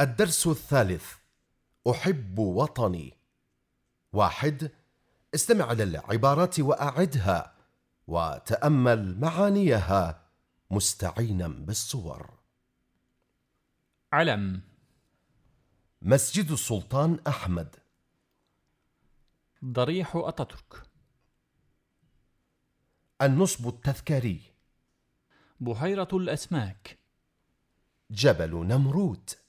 الدرس الثالث. أحب وطني. واحد استمع للعبارات وأعدها وتأمل معانيها مستعينا بالصور. علم. مسجد السلطان أحمد. ضريح أتاتورك النصب التذكاري. بحيرة الأسماك. جبل نمروت